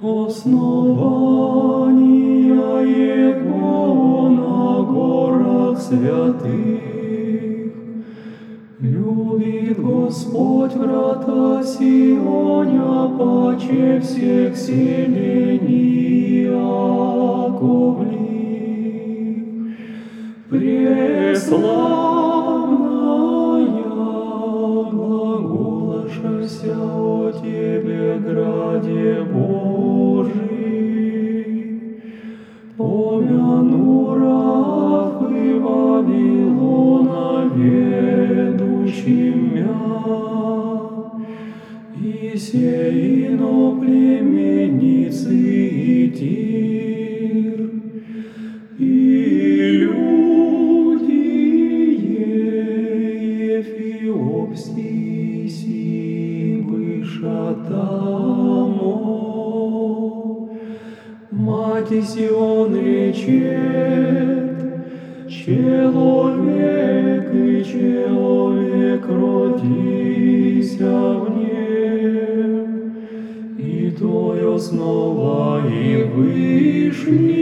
Основания Его на горах святых. Любит Господь врата Сионя, паче всех селений Яковлих. Преславная глаголашася о Тебе, граде Божий, помяну Раф и и сеино племеницы и тир, и люди Ефиопский си быша Мать Сион речет, человек и человек родися в нем, и той основа и вышний.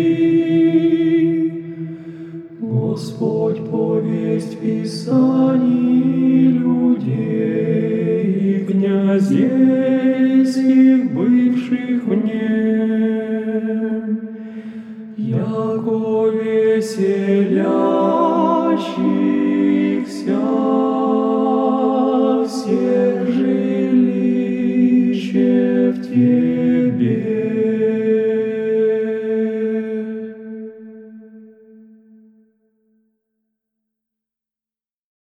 Господь повесть Писаний людей, князей сих, веселящихся.